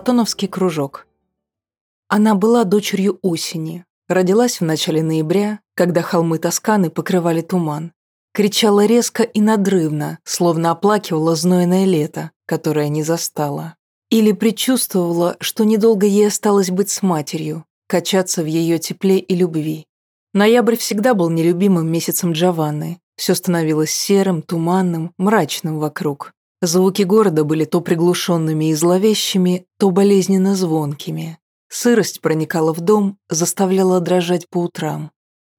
Глава 5. Платоновский кружок. Она была дочерью осени. Родилась в начале ноября, когда холмы Тосканы покрывали туман. Кричала резко и надрывно, словно оплакивала знойное лето, которое не застала. Или предчувствовала, что недолго ей осталось быть с матерью, качаться в ее тепле и любви. Ноябрь всегда был нелюбимым месяцем Джованны. Все становилось серым, туманным, мрачным вокруг. Звуки города были то приглушенными и зловещими, то болезненно звонкими. Сырость проникала в дом, заставляла дрожать по утрам.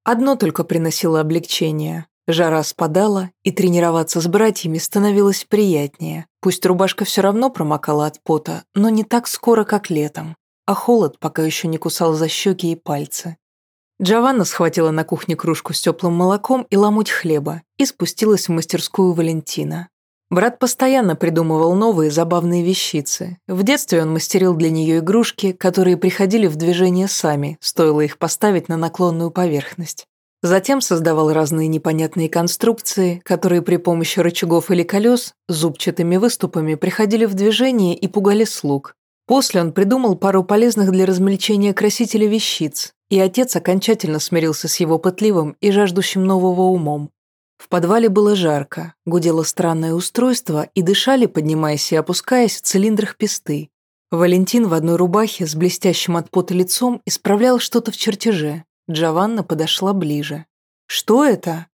Одно только приносило облегчение. Жара спадала, и тренироваться с братьями становилось приятнее. Пусть рубашка все равно промокала от пота, но не так скоро, как летом. А холод пока еще не кусал за щеки и пальцы. Джованна схватила на кухне кружку с теплым молоком и ломоть хлеба и спустилась в мастерскую Валентина. Брат постоянно придумывал новые забавные вещицы. В детстве он мастерил для нее игрушки, которые приходили в движение сами, стоило их поставить на наклонную поверхность. Затем создавал разные непонятные конструкции, которые при помощи рычагов или колес зубчатыми выступами приходили в движение и пугали слуг. После он придумал пару полезных для размельчения красителей вещиц, и отец окончательно смирился с его пытливым и жаждущим нового умом. В подвале было жарко, гудело странное устройство и дышали, поднимаясь и опускаясь в цилиндрах песты. Валентин в одной рубахе с блестящим от пота лицом исправлял что-то в чертеже. Джованна подошла ближе. «Что это?»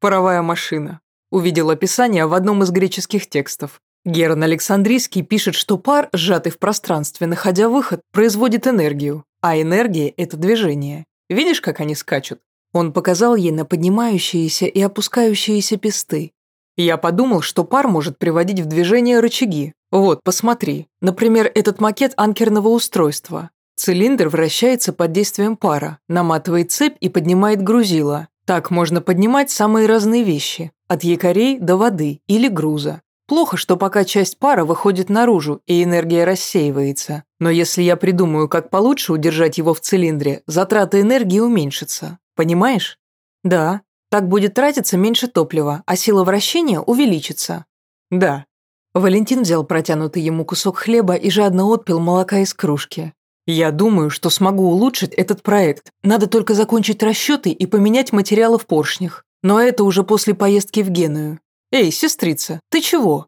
«Паровая машина», — увидел описание в одном из греческих текстов. Герон Александрийский пишет, что пар, сжатый в пространстве, находя выход, производит энергию, а энергия – это движение. Видишь, как они скачут? Он показал ей на поднимающиеся и опускающиеся песты. Я подумал, что пар может приводить в движение рычаги. Вот, посмотри. Например, этот макет анкерного устройства. Цилиндр вращается под действием пара, наматывает цепь и поднимает грузило. Так можно поднимать самые разные вещи, от якорей до воды или груза. Плохо, что пока часть пара выходит наружу и энергия рассеивается. Но если я придумаю, как получше удержать его в цилиндре, затраты энергии уменьшатся. Понимаешь? Да. Так будет тратиться меньше топлива, а сила вращения увеличится. Да. Валентин взял протянутый ему кусок хлеба и жадно отпил молока из кружки. Я думаю, что смогу улучшить этот проект. Надо только закончить расчеты и поменять материалы в поршнях. Но это уже после поездки в Геную. Эй, сестрица, ты чего?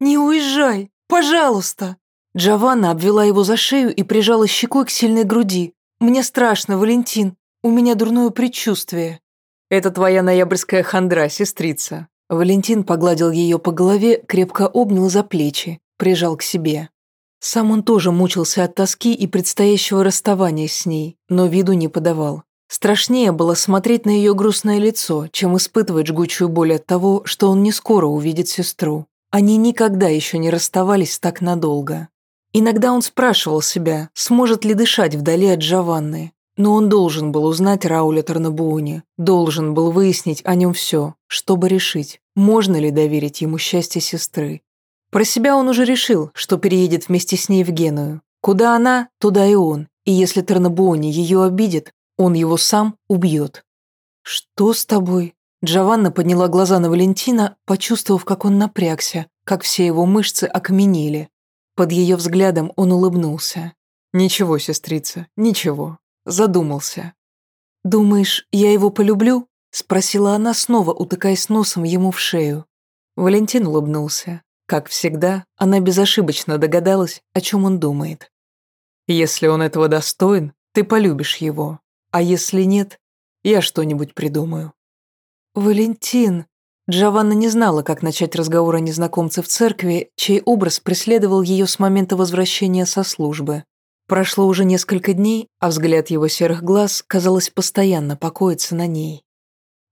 Не уезжай, пожалуйста. Джованна обвела его за шею и прижала щекой к сильной груди. Мне страшно, Валентин. У меня дурное предчувствие». «Это твоя ноябрьская хандра, сестрица». Валентин погладил ее по голове, крепко обнял за плечи, прижал к себе. Сам он тоже мучился от тоски и предстоящего расставания с ней, но виду не подавал. Страшнее было смотреть на ее грустное лицо, чем испытывать жгучую боль от того, что он не скоро увидит сестру. Они никогда еще не расставались так надолго. Иногда он спрашивал себя, сможет ли дышать вдали от Джованны, но он должен был узнать Рауля Тарнабуони, должен был выяснить о нем все, чтобы решить, можно ли доверить ему счастье сестры. Про себя он уже решил, что переедет вместе с ней в Геную. Куда она, туда и он, и если Тарнабуони ее обидит, он его сам убьет. «Что с тобой?» Джованна подняла глаза на Валентина, почувствовав, как он напрягся, как все его мышцы окаменели. Под ее взглядом он улыбнулся. «Ничего, сестрица, ничего задумался. «Думаешь, я его полюблю?» – спросила она, снова утыкаясь носом ему в шею. Валентин улыбнулся. Как всегда, она безошибочно догадалась, о чем он думает. «Если он этого достоин, ты полюбишь его, а если нет, я что-нибудь придумаю». «Валентин!» Джованна не знала, как начать разговор о незнакомце в церкви, чей образ преследовал ее с момента возвращения со службы. Прошло уже несколько дней, а взгляд его серых глаз, казалось, постоянно покоится на ней.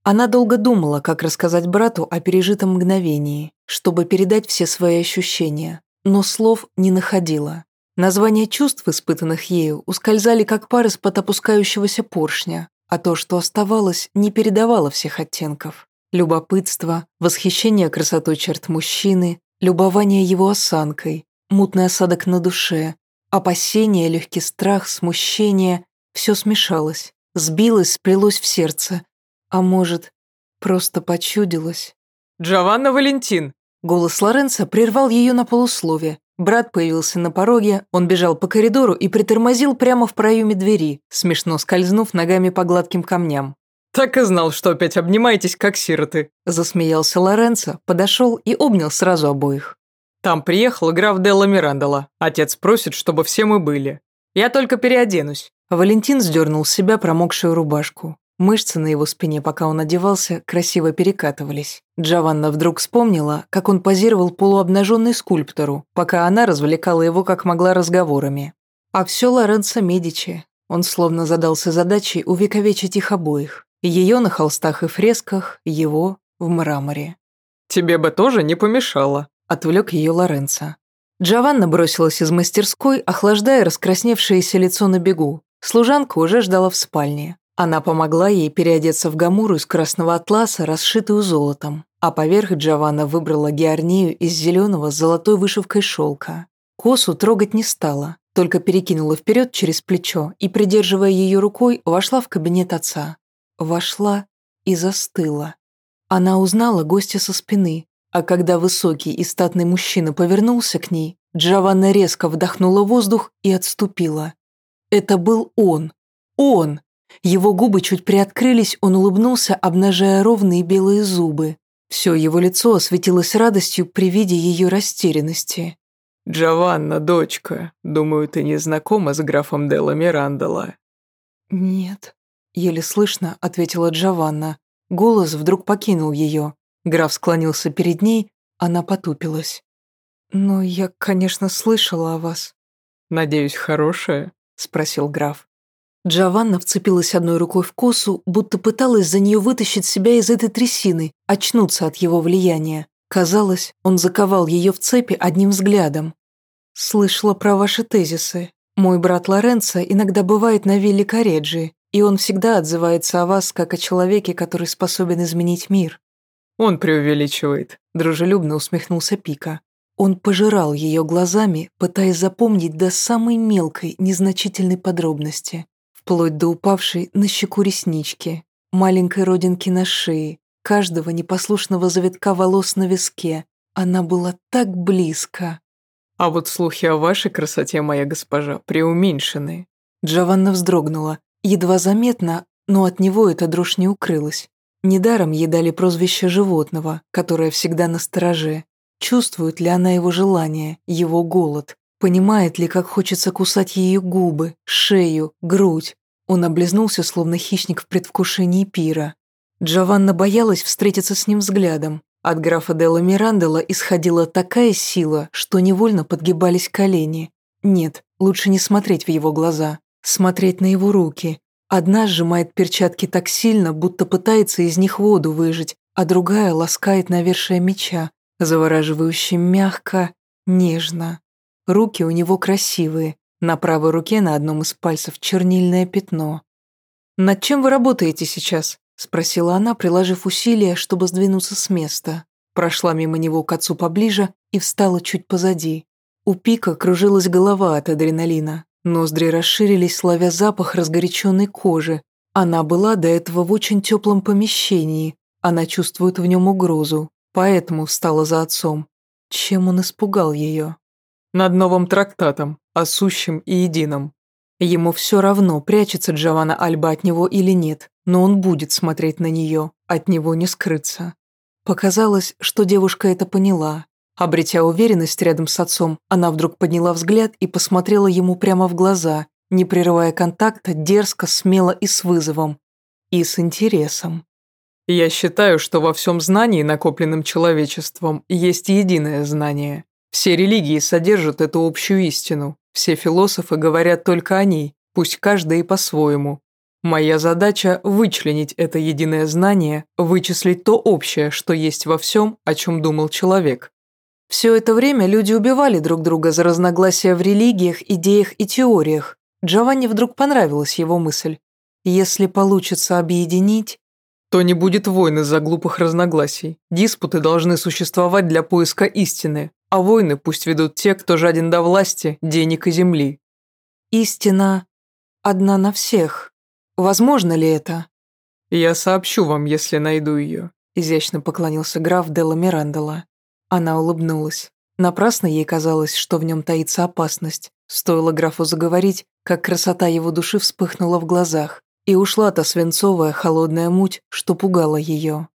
Она долго думала, как рассказать брату о пережитом мгновении, чтобы передать все свои ощущения, но слов не находила. Названия чувств, испытанных ею, ускользали как пар из-под опускающегося поршня, а то, что оставалось, не передавало всех оттенков. Любопытство, восхищение красотой черт мужчины, любование его осанкой, мутный осадок на душе, Опасение, легкий страх, смущение – все смешалось, сбилось, сплелось в сердце. А может, просто почудилось. «Джованна Валентин!» Голос Лоренца прервал ее на полуслове. Брат появился на пороге, он бежал по коридору и притормозил прямо в проеме двери, смешно скользнув ногами по гладким камням. «Так и знал, что опять обнимаетесь, как сироты», – засмеялся Лоренцо, подошел и обнял сразу обоих. «Там приехал граф Делла Мирандола. Отец просит, чтобы все мы были. Я только переоденусь». Валентин сдернул с себя промокшую рубашку. Мышцы на его спине, пока он одевался, красиво перекатывались. Джованна вдруг вспомнила, как он позировал полуобнаженный скульптору, пока она развлекала его как могла разговорами. А все Лоренцо Медичи. Он словно задался задачей увековечить их обоих. Ее на холстах и фресках, его в мраморе. «Тебе бы тоже не помешало», – отвлек ее Лоренцо. Джованна бросилась из мастерской, охлаждая раскрасневшееся лицо на бегу. Служанка уже ждала в спальне. Она помогла ей переодеться в гамуру из красного атласа, расшитую золотом, а поверх Джованна выбрала георнию из зеленого с золотой вышивкой шелка. Косу трогать не стала, только перекинула вперед через плечо и, придерживая ее рукой, вошла в кабинет отца. Вошла и застыла. Она узнала гостя со спины, а когда высокий и статный мужчина повернулся к ней, Джованна резко вдохнула воздух и отступила. Это был он. Он! Его губы чуть приоткрылись, он улыбнулся, обнажая ровные белые зубы. Все его лицо осветилось радостью при виде ее растерянности. «Джованна, дочка, думаю, ты не знакома с графом Делла Мирандола?» «Нет», Еле слышно, ответила Джованна. Голос вдруг покинул ее. Граф склонился перед ней, она потупилась. «Но я, конечно, слышала о вас». «Надеюсь, хорошая?» – спросил граф. Джованна вцепилась одной рукой в косу, будто пыталась за нее вытащить себя из этой трясины, очнуться от его влияния. Казалось, он заковал ее в цепи одним взглядом. «Слышала про ваши тезисы. Мой брат Лоренцо иногда бывает на вилле Кареджи и он всегда отзывается о вас как о человеке, который способен изменить мир». «Он преувеличивает», – дружелюбно усмехнулся Пика. Он пожирал ее глазами, пытаясь запомнить до самой мелкой, незначительной подробности, вплоть до упавшей на щеку реснички, маленькой родинки на шее, каждого непослушного завитка волос на виске. Она была так близко. «А вот слухи о вашей красоте, моя госпожа, преуменьшены». Джованна вздрогнула, Едва заметно, но от него эта дрожь не укрылась. Недаром ей дали прозвище животного, которое всегда на стороже. Чувствует ли она его желание, его голод? Понимает ли, как хочется кусать ее губы, шею, грудь? Он облизнулся, словно хищник в предвкушении пира. Джованна боялась встретиться с ним взглядом. От графа Делла Мирандела исходила такая сила, что невольно подгибались колени. Нет, лучше не смотреть в его глаза смотреть на его руки. Одна сжимает перчатки так сильно, будто пытается из них воду выжать, а другая ласкает навершие меча, завораживающе мягко, нежно. Руки у него красивые, на правой руке на одном из пальцев чернильное пятно. «Над чем вы работаете сейчас?» – спросила она, приложив усилия, чтобы сдвинуться с места. Прошла мимо него к отцу поближе и встала чуть позади. У Пика кружилась голова от адреналина. Ноздри расширились, ловя запах разгоряченной кожи. Она была до этого в очень теплом помещении. Она чувствует в нем угрозу, поэтому встала за отцом. Чем он испугал ее? Над новым трактатом, о сущем и едином. Ему все равно, прячется Джованна Альба от него или нет, но он будет смотреть на нее, от него не скрыться. Показалось, что девушка это поняла, Обретя уверенность рядом с отцом, она вдруг подняла взгляд и посмотрела ему прямо в глаза, не прерывая контакта, дерзко, смело и с вызовом. И с интересом. «Я считаю, что во всем знании, накопленном человечеством, есть единое знание. Все религии содержат эту общую истину. Все философы говорят только о ней, пусть каждый и по-своему. Моя задача – вычленить это единое знание, вычислить то общее, что есть во всем, о чем думал человек. Все это время люди убивали друг друга за разногласия в религиях, идеях и теориях. Джованни вдруг понравилась его мысль. Если получится объединить... То не будет войны за глупых разногласий. Диспуты должны существовать для поиска истины, а войны пусть ведут те, кто жаден до власти, денег и земли. Истина одна на всех. Возможно ли это? Я сообщу вам, если найду ее. Изящно поклонился граф Делла Мирандола. Она улыбнулась. Напрасно ей казалось, что в нем таится опасность. Стоило графу заговорить, как красота его души вспыхнула в глазах, и ушла та свинцовая холодная муть, что пугала ее.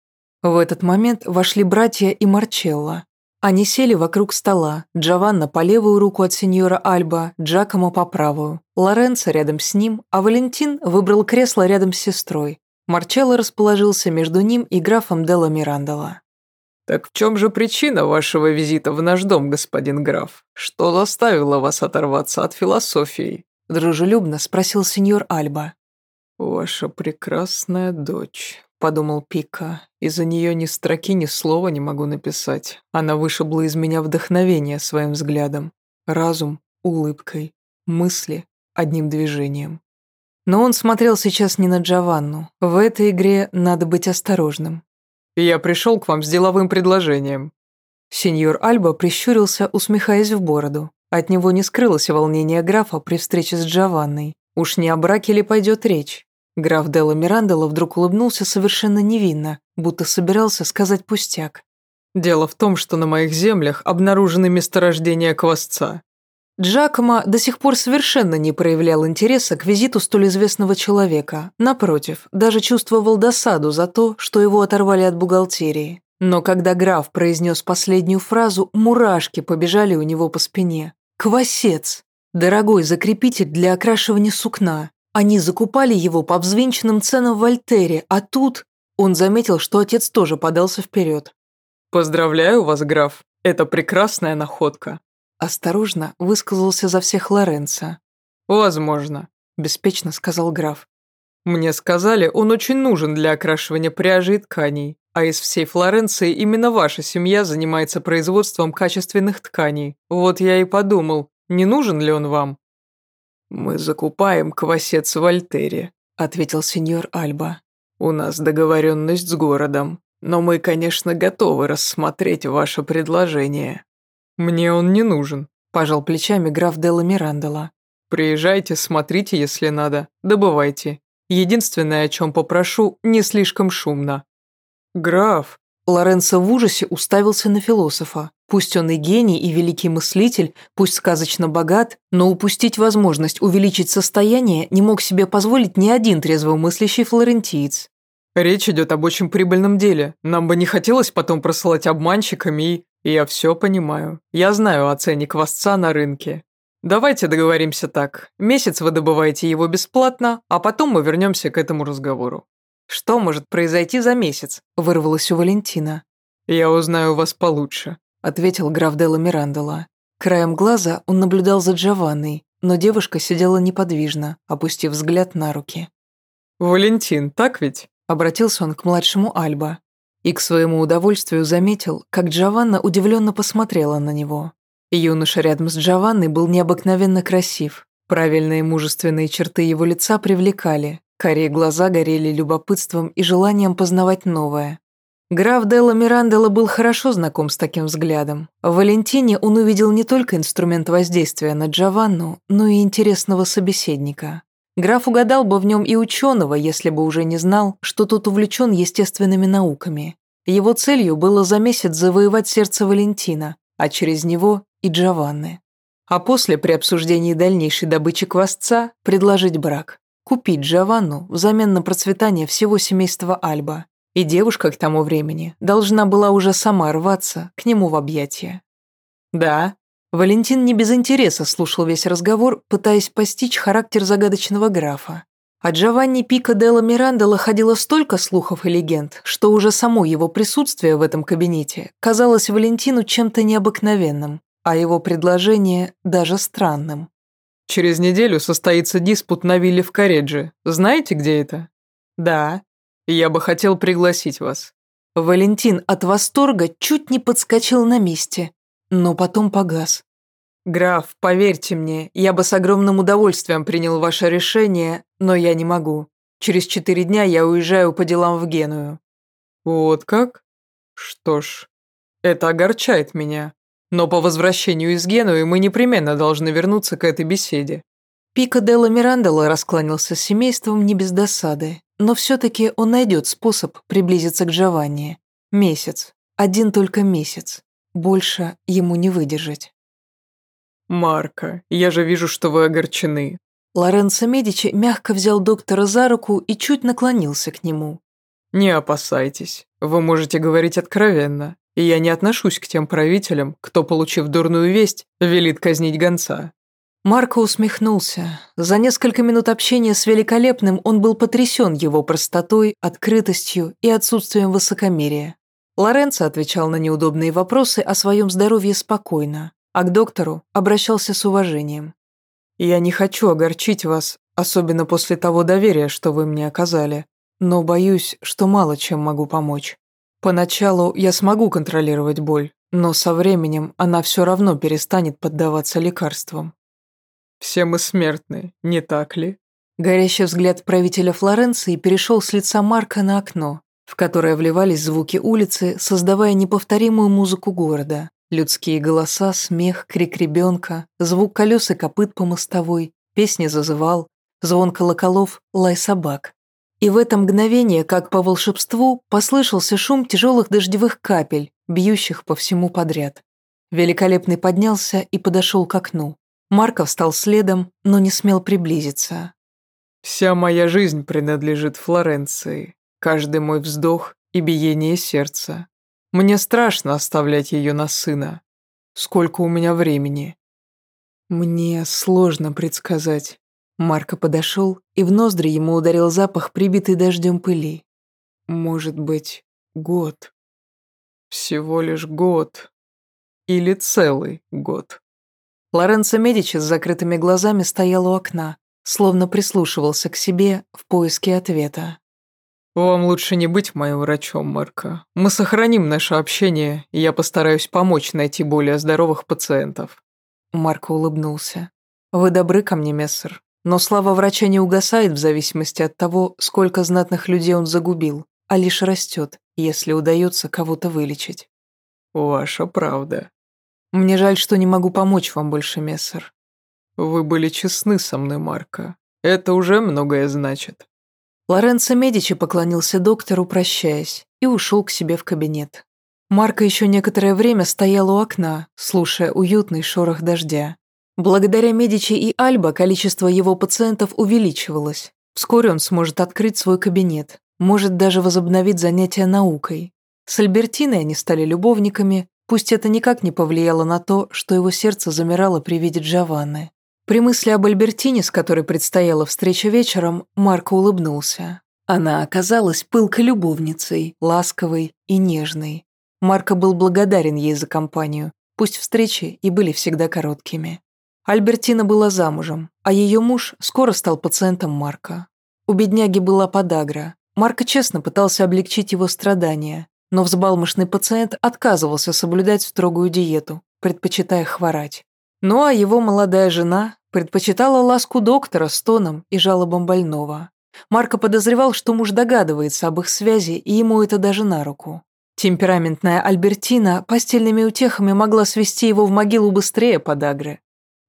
В этот момент вошли братья и Марчелло. Они сели вокруг стола, Джованна по левую руку от сеньора Альба, Джакомо по правую, Лоренцо рядом с ним, а Валентин выбрал кресло рядом с сестрой. Марчелло расположился между ним и графом Делла Мирандола. «Так в чем же причина вашего визита в наш дом, господин граф? Что заставило вас оторваться от философии?» Дружелюбно спросил сеньор Альба. «Ваша прекрасная дочь», — подумал Пика. «Из-за нее ни строки, ни слова не могу написать. Она вышибла из меня вдохновение своим взглядом. Разум — улыбкой. Мысли — одним движением». Но он смотрел сейчас не на Джованну. В этой игре надо быть осторожным. «Я пришел к вам с деловым предложением». Сеньор Альба прищурился, усмехаясь в бороду. От него не скрылось волнение графа при встрече с Джованной. Уж не о браке ли пойдет речь? Граф Делла Мирандела вдруг улыбнулся совершенно невинно, будто собирался сказать пустяк. «Дело в том, что на моих землях обнаружены месторождения квасца». Джакомо до сих пор совершенно не проявлял интереса к визиту столь известного человека. Напротив, даже чувствовал досаду за то, что его оторвали от бухгалтерии. Но когда граф произнес последнюю фразу, мурашки побежали у него по спине. Квасец. Дорогой закрепитель для окрашивания сукна. Они закупали его по взвинченным ценам в Альтере, а тут... Он заметил, что отец тоже подался вперед. «Поздравляю вас, граф. Это прекрасная находка». Осторожно высказался за всех Лоренцо. «Возможно», – беспечно сказал граф. «Мне сказали, он очень нужен для окрашивания пряжи и тканей, а из всей Флоренции именно ваша семья занимается производством качественных тканей. Вот я и подумал, не нужен ли он вам?» «Мы закупаем квасец в Альтере», — ответил сеньор Альба. «У нас договоренность с городом, но мы, конечно, готовы рассмотреть ваше предложение». «Мне он не нужен», — пожал плечами граф Делла Мирандола. «Приезжайте, смотрите, если надо, добывайте. Единственное, о чем попрошу, не слишком шумно». «Граф!» Лоренцо в ужасе уставился на философа. Пусть он и гений, и великий мыслитель, пусть сказочно богат, но упустить возможность увеличить состояние не мог себе позволить ни один трезвомыслящий флорентиец. «Речь идет об очень прибыльном деле. Нам бы не хотелось потом просылать обманщиками и...» «Я все понимаю. Я знаю о цене квасца на рынке. Давайте договоримся так. Месяц вы добываете его бесплатно, а потом мы вернемся к этому разговору. «Что может произойти за месяц?» – вырвалось у Валентина. «Я узнаю вас получше», – ответил граф Делла Мирандола. Краем глаза он наблюдал за Джованной, но девушка сидела неподвижно, опустив взгляд на руки. «Валентин, так ведь?» – обратился он к младшему Альба. И к своему удовольствию заметил, как Джованна удивленно посмотрела на него. Юноша рядом с Джованной был необыкновенно красив. Правильные мужественные черты его лица привлекали, Карие глаза горели любопытством и желанием познавать новое. Граф Делла Мирандела был хорошо знаком с таким взглядом. В Валентине он увидел не только инструмент воздействия на Джованну, но и интересного собеседника. Граф угадал бы в нем и ученого, если бы уже не знал, что тот увлечен естественными науками. Его целью было за месяц завоевать сердце Валентина, а через него и Джованны. А после, при обсуждении дальнейшей добычи квасца, предложить брак купить Джованну взамен на процветание всего семейства Альба. И девушка к тому времени должна была уже сама рваться к нему в объятия. Да, Валентин не без интереса слушал весь разговор, пытаясь постичь характер загадочного графа. О Джованни Пико Делла Мирандола ходило столько слухов и легенд, что уже само его присутствие в этом кабинете казалось Валентину чем-то необыкновенным, а его предложение даже странным. Через неделю состоится диспут на вилле в Каредже. Знаете, где это? Да. Я бы хотел пригласить вас. Валентин от восторга чуть не подскочил на месте, но потом погас. «Граф, поверьте мне, я бы с огромным удовольствием принял ваше решение, но я не могу. Через четыре дня я уезжаю по делам в Геную». «Вот как? Что ж, это огорчает меня. Но по возвращению из Генуи мы непременно должны вернуться к этой беседе». Пико Делла Мирандола раскланялся с семейством не без досады, но все-таки он найдет способ приблизиться к Джованни. Месяц. Один только месяц. Больше ему не выдержать. «Марка, я же вижу, что вы огорчены». Лоренцо Медичи мягко взял доктора за руку и чуть наклонился к нему. «Не опасайтесь, вы можете говорить откровенно, и я не отношусь к тем правителям, кто, получив дурную весть, велит казнить гонца». Марко усмехнулся. За несколько минут общения с Великолепным он был потрясен его простотой, открытостью и отсутствием высокомерия. Лоренцо отвечал на неудобные вопросы о своем здоровье спокойно, а к доктору обращался с уважением. «Я не хочу огорчить вас, особенно после того доверия, что вы мне оказали, но боюсь, что мало чем могу помочь. Поначалу я смогу контролировать боль, но со временем она все равно перестанет поддаваться лекарствам. Все мы смертны, не так ли?» Горящий взгляд правителя Флоренции перешел с лица Марка на окно, в которое вливались звуки улицы, создавая неповторимую музыку города. Людские голоса, смех, крик ребенка, звук колес и копыт по мостовой, песни зазывал, звон колоколов, лай собак. И в это мгновение, как по волшебству, послышался шум тяжелых дождевых капель, бьющих по всему подряд. Великолепный поднялся и подошел к окну. Марков встал следом, но не смел приблизиться. «Вся моя жизнь принадлежит Флоренции, каждый мой вздох и биение сердца. Мне страшно оставлять ее на сына. Сколько у меня времени? Мне сложно предсказать. Марко подошел, и в ноздри ему ударил запах, прибитый дождем пыли. Может быть, год. Всего лишь год. Или целый год. Лоренцо Медичи с закрытыми глазами стоял у окна, словно прислушивался к себе в поиске ответа. «Вам лучше не быть моим врачом, Марко. Мы сохраним наше общение, и я постараюсь помочь найти более здоровых пациентов». Марко улыбнулся. «Вы добры ко мне, мессер. Но слава врача не угасает в зависимости от того, сколько знатных людей он загубил, а лишь растет, если удается кого-то вылечить». «Ваша правда». «Мне жаль, что не могу помочь вам больше, мессер». «Вы были честны со мной, Марко. Это уже многое значит». Лоренцо Медичи поклонился доктору, прощаясь, и ушел к себе в кабинет. Марко еще некоторое время стоял у окна, слушая уютный шорох дождя. Благодаря Медичи и Альба количество его пациентов увеличивалось. Вскоре он сможет открыть свой кабинет, может даже возобновить занятия наукой. С Альбертиной они стали любовниками, пусть это никак не повлияло на то, что его сердце замирало при виде Джованны. При мысли об Альбертине, с которой предстояла встреча вечером, Марко улыбнулся. Она оказалась пылкой любовницей, ласковой и нежной. Марко был благодарен ей за компанию, пусть встречи и были всегда короткими. Альбертина была замужем, а ее муж скоро стал пациентом Марка. У бедняги была подагра. Марко честно пытался облегчить его страдания, но взбалмошный пациент отказывался соблюдать строгую диету, предпочитая хворать. Ну а его молодая жена предпочитала ласку доктора с тоном и жалобам больного. Марко подозревал, что муж догадывается об их связи, и ему это даже на руку. Темпераментная Альбертина постельными утехами могла свести его в могилу быстрее подагры.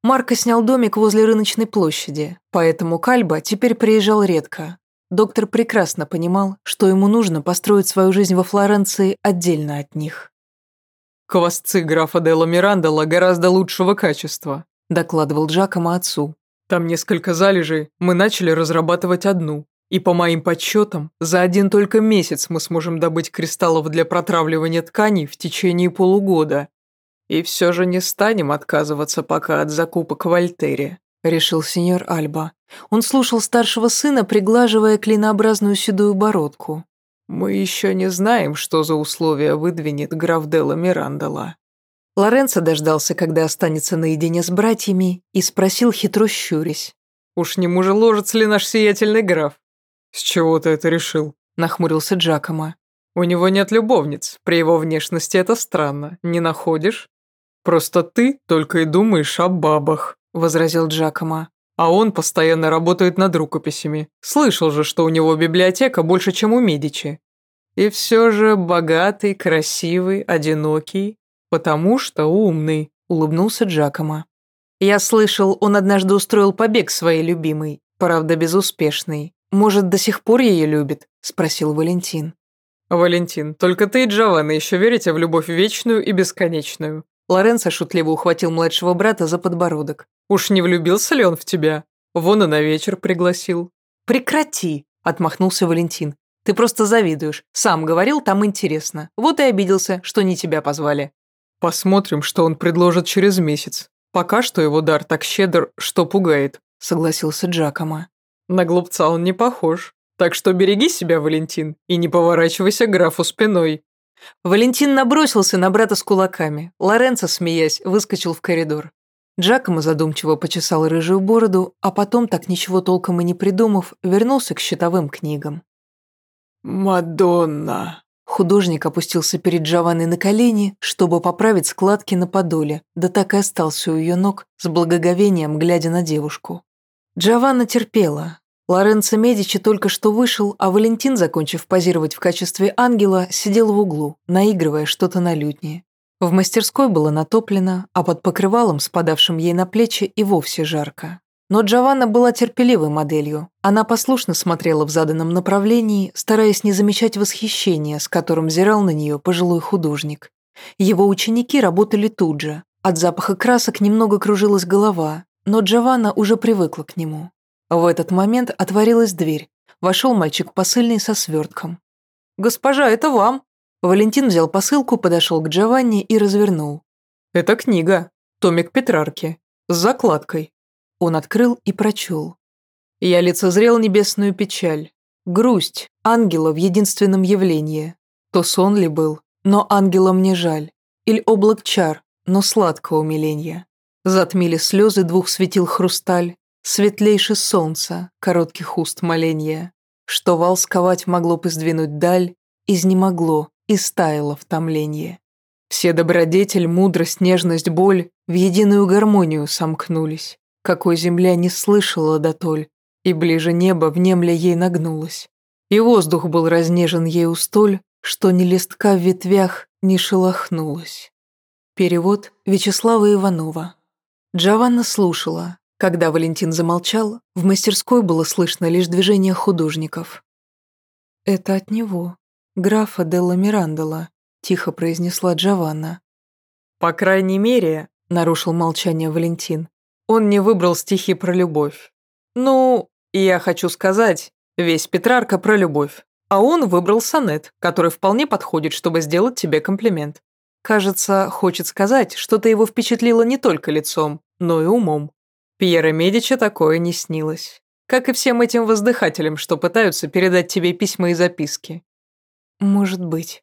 Марко снял домик возле рыночной площади, поэтому Кальба теперь приезжал редко. Доктор прекрасно понимал, что ему нужно построить свою жизнь во Флоренции отдельно от них. «Квасцы графа Делла Мирандола гораздо лучшего качества», докладывал Джакомо отцу. «Там несколько залежей, мы начали разрабатывать одну. И по моим подсчетам, за один только месяц мы сможем добыть кристаллов для протравливания тканей в течение полугода. И все же не станем отказываться пока от закупок в Альтере», решил сеньор Альба. Он слушал старшего сына, приглаживая клинообразную седую бородку. Мы еще не знаем, что за условия выдвинет граф Делла Мирандола. Лоренцо дождался, когда останется наедине с братьями, и спросил, хитро щурясь. «Уж не мужеложец ли наш сиятельный граф?» «С чего ты это решил?» – нахмурился Джакомо. «У него нет любовниц, при его внешности это странно, не находишь?» «Просто ты только и думаешь о бабах», – возразил Джакомо. А он постоянно работает над рукописями. Слышал же, что у него библиотека больше, чем у Медичи. И все же богатый, красивый, одинокий, потому что умный», — улыбнулся Джакомо. «Я слышал, он однажды устроил побег своей любимой, правда безуспешный. Может, до сих пор ее любит?» — спросил Валентин. «Валентин, только ты и Джованна еще верите в любовь вечную и бесконечную». Лоренцо шутливо ухватил младшего брата за подбородок. «Уж не влюбился ли он в тебя? Вон и на вечер пригласил». «Прекрати!» – отмахнулся Валентин. «Ты просто завидуешь. Сам говорил, там интересно. Вот и обиделся, что не тебя позвали». «Посмотрим, что он предложит через месяц. Пока что его дар так щедр, что пугает», – согласился Джакомо. «На глупца он не похож. Так что береги себя, Валентин, и не поворачивайся графу спиной». Валентин набросился на брата с кулаками. Лоренцо, смеясь, выскочил в коридор. Джакомо задумчиво почесал рыжую бороду, а потом, так ничего толком и не придумав, вернулся к счетовым книгам. «Мадонна!» Художник опустился перед Джованной на колени, чтобы поправить складки на подоле, да так и остался у ее ног, с благоговением глядя на девушку. Джованна терпела, Лоренцо Медичи только что вышел, а Валентин, закончив позировать в качестве ангела, сидел в углу, наигрывая что-то на лютне. В мастерской было натоплено, а под покрывалом, спадавшим ей на плечи, и вовсе жарко. Но Джованна была терпеливой моделью. Она послушно смотрела в заданном направлении, стараясь не замечать восхищения, с которым зирал на нее пожилой художник. Его ученики работали тут же. От запаха красок немного кружилась голова, но Джованна уже привыкла к нему. В этот момент отворилась дверь. Вошел мальчик посыльный со свертком. «Госпожа, это вам!» Валентин взял посылку, подошел к Джованни и развернул. «Это книга. Томик Петрарки. С закладкой». Он открыл и прочел. «Я лицезрел небесную печаль. Грусть ангела в единственном явлении. То сон ли был, но ангела мне жаль. Иль облак чар, но сладко умиленье. Затмили слезы двух светил хрусталь, Светлейше солнца, коротких уст моленья, Что вал сковать могло бы сдвинуть даль, Изнемогло и стаяло в томленье. Все добродетель, мудрость, нежность, боль В единую гармонию сомкнулись, Какой земля не слышала дотоль, И ближе неба внемля ей нагнулась. И воздух был разнежен ею столь, Что ни листка в ветвях не шелохнулась. Перевод Вячеслава Иванова. Джованна слушала, когда Валентин замолчал, в мастерской было слышно лишь движение художников. «Это от него, графа Делла Мирандола», — тихо произнесла Джованна. «По крайней мере», — нарушил молчание Валентин, «он не выбрал стихи про любовь. Ну, я хочу сказать, весь Петрарка про любовь. А он выбрал сонет, который вполне подходит, чтобы сделать тебе комплимент. Кажется, хочет сказать, что ты его впечатлила не только лицом, но и умом. Пьера Медича такое не снилось. Как и всем этим воздыхателям, что пытаются передать тебе письма и записки. Может быть.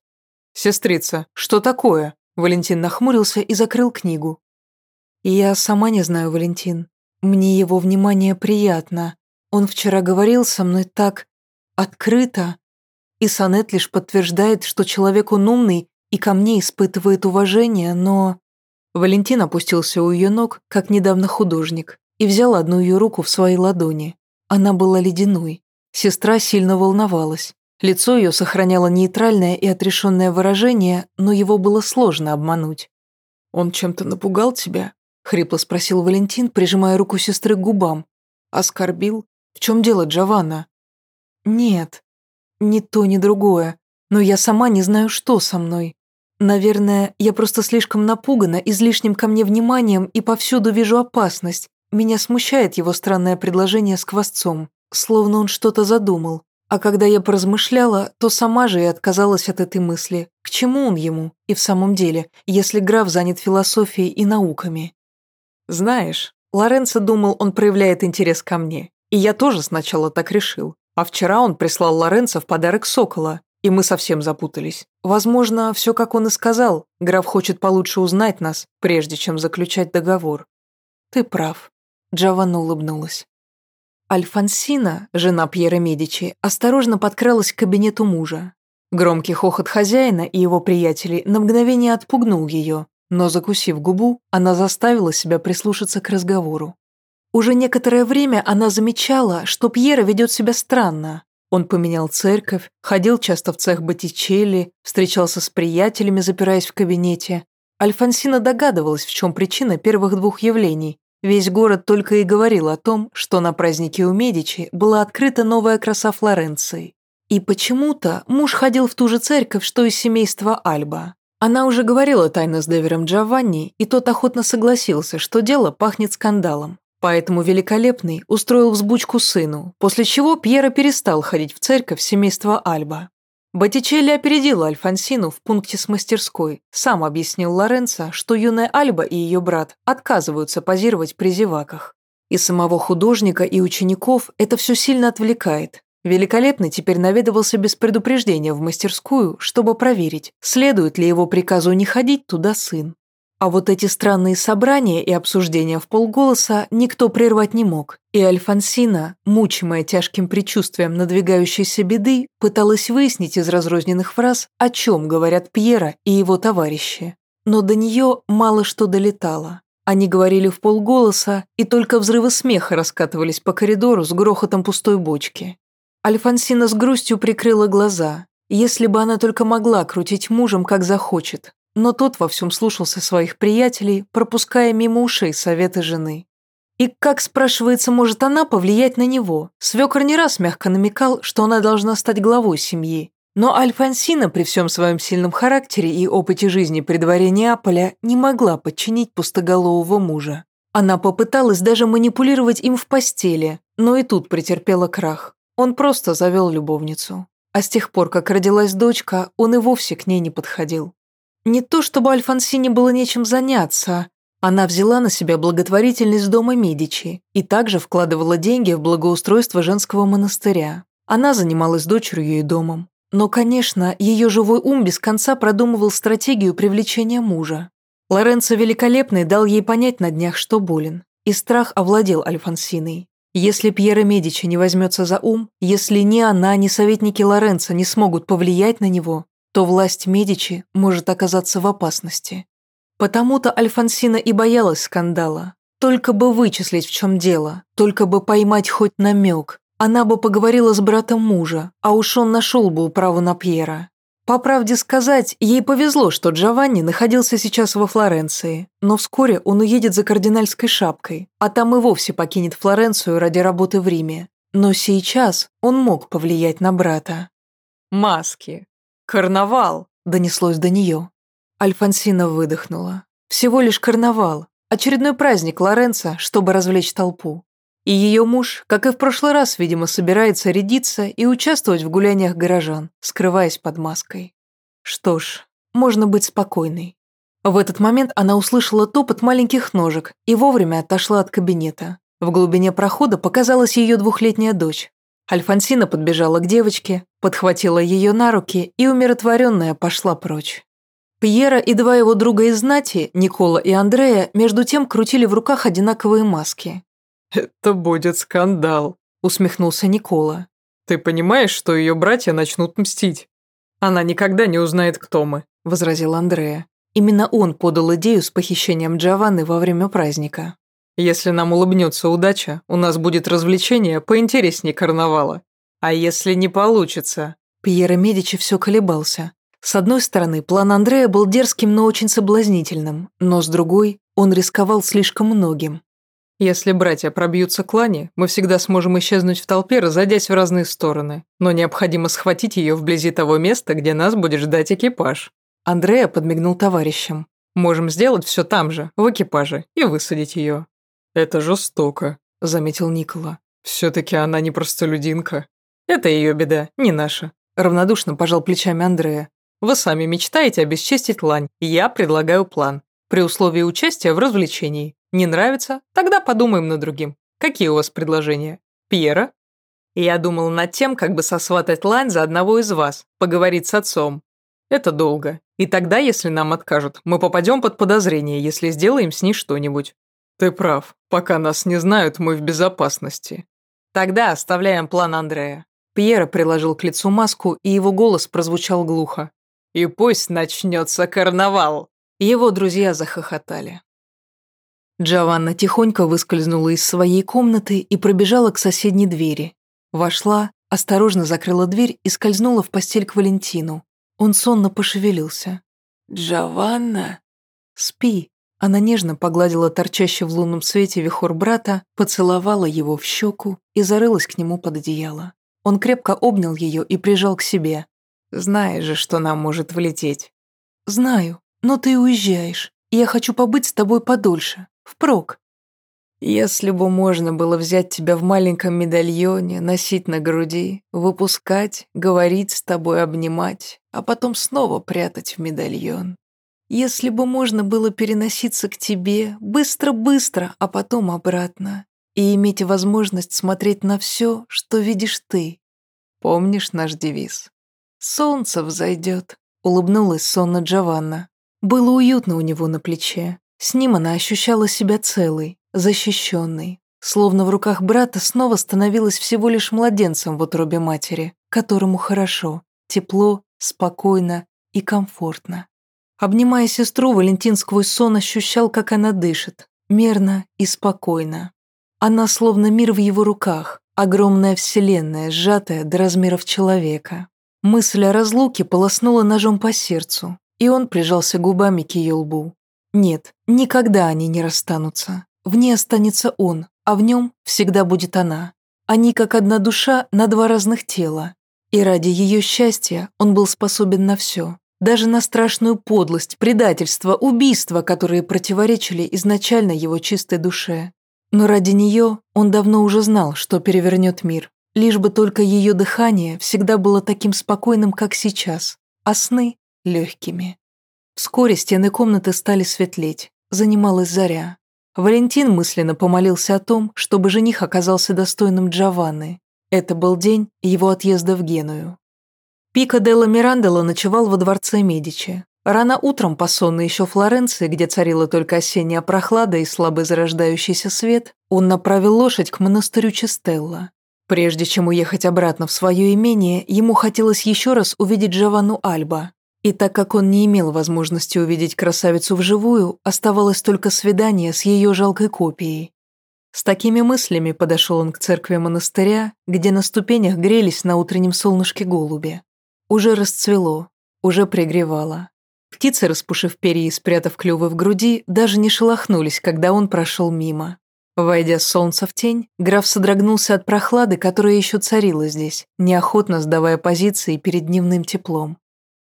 Сестрица, что такое? Валентин нахмурился и закрыл книгу. Я сама не знаю, Валентин. Мне его внимание приятно. Он вчера говорил со мной так открыто. И сонет лишь подтверждает, что человек он умный и ко мне испытывает уважение, но... Валентин опустился у ее ног, как недавно художник и взял одну ее руку в свои ладони. Она была ледяной. Сестра сильно волновалась. Лицо ее сохраняло нейтральное и отрешенное выражение, но его было сложно обмануть. «Он чем-то напугал тебя?» — хрипло спросил Валентин, прижимая руку сестры к губам. «Оскорбил? В чем дело, Джованна?» «Нет, ни то, ни другое. Но я сама не знаю, что со мной. Наверное, я просто слишком напугана излишним ко мне вниманием и повсюду вижу опасность. Меня смущает его странное предложение с квасцом, словно он что-то задумал. А когда я поразмышляла, то сама же и отказалась от этой мысли. К чему он ему, и в самом деле, если граф занят философией и науками? Знаешь, Лоренцо думал, он проявляет интерес ко мне. И я тоже сначала так решил. А вчера он прислал Лоренцо в подарок сокола, и мы совсем запутались. Возможно, все как он и сказал. Граф хочет получше узнать нас, прежде чем заключать договор. Ты прав. Джованна улыбнулась. Альфонсина, жена Пьера Медичи, осторожно подкралась к кабинету мужа. Громкий хохот хозяина и его приятелей на мгновение отпугнул ее, но, закусив губу, она заставила себя прислушаться к разговору. Уже некоторое время она замечала, что Пьера ведет себя странно. Он поменял церковь, ходил часто в цех Боттичелли, встречался с приятелями, запираясь в кабинете. Альфонсина догадывалась, в чем причина первых двух явлений, Весь город только и говорил о том, что на празднике у Медичи была открыта новая краса Флоренции. И почему-то муж ходил в ту же церковь, что и семейство Альба. Она уже говорила тайно с Девером Джованни, и тот охотно согласился, что дело пахнет скандалом. Поэтому Великолепный устроил взбучку сыну, после чего Пьера перестал ходить в церковь семейства Альба. Боттичелли опередила Альфонсину в пункте с мастерской, сам объяснил Лоренцо, что юная Альба и ее брат отказываются позировать при зеваках. И самого художника, и учеников это все сильно отвлекает, Великолепный теперь наведывался без предупреждения в мастерскую, чтобы проверить, следует ли его приказу не ходить туда сын. А вот эти странные собрания и обсуждения в полголоса никто прервать не мог, и Альфонсина, мучимая тяжким предчувствием надвигающейся беды, пыталась выяснить из разрозненных фраз, о чем говорят Пьера и его товарищи. Но до нее мало что долетало. Они говорили в полголоса, и только взрывы смеха раскатывались по коридору с грохотом пустой бочки. Альфонсина с грустью прикрыла глаза. Если бы она только могла крутить мужем, как захочет. Но тот во всем слушался своих приятелей, пропуская мимо ушей советы жены. И как, спрашивается, может она повлиять на него? Свекор не раз мягко намекал, что она должна стать главой семьи. Но Альфонсина при всем своем сильном характере и опыте жизни при дворе Неаполя не могла подчинить пустоголового мужа. Она попыталась даже манипулировать им в постели, но и тут претерпела крах. Он просто завел любовницу. А с тех пор, как родилась дочка, он и вовсе к ней не подходил. Не то чтобы Альфонсине было нечем заняться. Она взяла на себя благотворительность дома Медичи и также вкладывала деньги в благоустройство женского монастыря. Она занималась дочерью и домом. Но, конечно, ее живой ум без конца продумывал стратегию привлечения мужа. Лоренцо Великолепный дал ей понять на днях, что болен, и страх овладел Альфонсиной. Если Пьера Медичи не возьмется за ум, если ни она, ни советники Лоренцо не смогут повлиять на него, то власть Медичи может оказаться в опасности. Потому-то Альфонсина и боялась скандала. Только бы вычислить, в чем дело, только бы поймать хоть намек, она бы поговорила с братом мужа, а уж он нашел бы управу на Пьера. По правде сказать, ей повезло, что Джованни находился сейчас во Флоренции, но вскоре он уедет за кардинальской шапкой, а там и вовсе покинет Флоренцию ради работы в Риме. Но сейчас он мог повлиять на брата. «Маски! Карнавал!» – донеслось до нее. Альфонсина выдохнула. «Всего лишь карнавал, очередной праздник Лоренца, чтобы развлечь толпу. И ее муж, как и в прошлый раз, видимо, собирается рядиться и участвовать в гуляниях горожан, скрываясь под маской. Что ж, можно быть спокойной. В этот момент она услышала топот маленьких ножек и вовремя отошла от кабинета. В глубине прохода показалась ее двухлетняя дочь. Альфонсина подбежала к девочке, подхватила ее на руки и умиротворенная пошла прочь. Пьера и два его друга из знати, Никола и Андрея, между тем крутили в руках одинаковые маски. «Это будет скандал», — усмехнулся Никола. «Ты понимаешь, что ее братья начнут мстить?» «Она никогда не узнает, кто мы», — возразил Андрея. Именно он подал идею с похищением Джованны во время праздника. «Если нам улыбнется удача, у нас будет развлечение поинтереснее карнавала. А если не получится?» Пьеро Медичи все колебался. С одной стороны, план Андрея был дерзким, но очень соблазнительным, но с другой, он рисковал слишком многим. Если братья пробьются к Лане, мы всегда сможем исчезнуть в толпе, разойдясь в разные стороны. Но необходимо схватить ее вблизи того места, где нас будет ждать экипаж. Андрея подмигнул товарищам. Можем сделать все там же, в экипаже, и высадить ее. Это жестоко, заметил Никола. Все-таки она не простолюдинка. Это ее беда, не наша. Равнодушно пожал плечами Андрея. Вы сами мечтаете обесчестить Лань, я предлагаю план. При условии участия в развлечении. Не нравится? Тогда подумаем над другим. Какие у вас предложения? Пьера? Я думал над тем, как бы сосватать Лань за одного из вас, поговорить с отцом. Это долго. И тогда, если нам откажут, мы попадем под подозрение, если сделаем с ней что-нибудь. Ты прав. Пока нас не знают, мы в безопасности. Тогда оставляем план Андрея. Пьера приложил к лицу маску, и его голос прозвучал глухо. И пусть начнется карнавал. Его друзья захохотали. Джованна тихонько выскользнула из своей комнаты и пробежала к соседней двери. Вошла, осторожно закрыла дверь и скользнула в постель к Валентину. Он сонно пошевелился. «Джованна?» «Спи». Она нежно погладила торчащий в лунном свете вихор брата, поцеловала его в щеку и зарылась к нему под одеяло. Он крепко обнял ее и прижал к себе. «Знаешь же, что нам может влететь». «Знаю, но ты уезжаешь, я хочу побыть с тобой подольше, впрок». «Если бы можно было взять тебя в маленьком медальоне, носить на груди, выпускать, говорить с тобой, обнимать, а потом снова прятать в медальон. Если бы можно было переноситься к тебе быстро-быстро, а потом обратно, и иметь возможность смотреть на все, что видишь ты. Помнишь наш девиз? «Солнце взойдет», — улыбнулась сонно Джованна. Было уютно у него на плече. С ним она ощущала себя целой, защищенной, словно в руках брата снова становилась всего лишь младенцем в утробе матери, которому хорошо, тепло, спокойно и комфортно. Обнимая сестру, Валентин сквозь сон ощущал, как она дышит, мерно и спокойно. Она словно мир в его руках, огромная вселенная, сжатая до размеров человека. Мысль о разлуке полоснула ножом по сердцу, и он прижался губами к ее лбу. Нет, никогда они не расстанутся. В ней останется он, а в нем всегда будет она. Они как одна душа на два разных тела. И ради ее счастья он был способен на все. Даже на страшную подлость, предательство, убийство, которые противоречили изначально его чистой душе. Но ради нее он давно уже знал, что перевернет мир. Лишь бы только ее дыхание всегда было таким спокойным, как сейчас, а сны – легкими. Вскоре стены комнаты стали светлеть, занималась заря. Валентин мысленно помолился о том, чтобы жених оказался достойным Джованны. Это был день его отъезда в Геную. Пика Делла Мирандела ночевал во дворце Медичи. Рано утром по сонной еще Флоренции, где царила только осенняя прохлада и слабый зарождающийся свет, он направил лошадь к монастырю Честелла. Прежде чем уехать обратно в свое имение, ему хотелось еще раз увидеть Джованну Альба, и так как он не имел возможности увидеть красавицу вживую, оставалось только свидание с ее жалкой копией. С такими мыслями подошел он к церкви монастыря, где на ступенях грелись на утреннем солнышке голуби. Уже расцвело, уже пригревало. Птицы, распушив перья и спрятав клювы в груди, даже не шелохнулись, когда он прошел мимо. Войдя солнца в тень, граф содрогнулся от прохлады, которая еще царила здесь, неохотно сдавая позиции перед дневным теплом.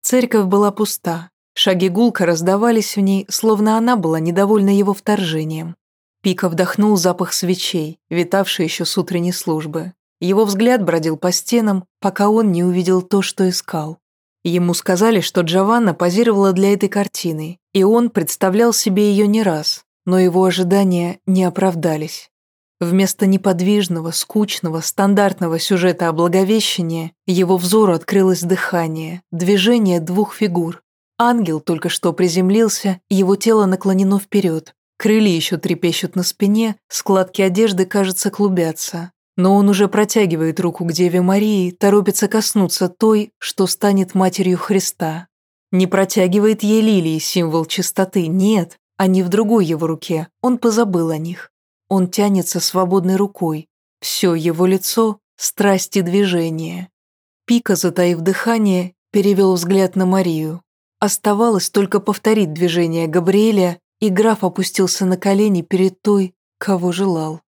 Церковь была пуста. Шаги гулко раздавались в ней, словно она была недовольна его вторжением. Пика вдохнул запах свечей, витавший еще с утренней службы. Его взгляд бродил по стенам, пока он не увидел то, что искал. Ему сказали, что Джованна позировала для этой картины, и он представлял себе ее не раз, но его ожидания не оправдались. Вместо неподвижного, скучного, стандартного сюжета о Благовещении его взору открылось дыхание, движение двух фигур. Ангел только что приземлился, его тело наклонено вперед. Крылья еще трепещут на спине, складки одежды, кажется, клубятся. Но он уже протягивает руку к Деве Марии, торопится коснуться той, что станет матерью Христа. Не протягивает ей лилии, символ чистоты, нет, они в другой его руке, он позабыл о них. Он тянется свободной рукой. Все его лицо – страсти движения. Пика, затаив дыхание, перевел взгляд на Марию. Оставалось только повторить движение Габриэля, и граф опустился на колени перед той, кого желал.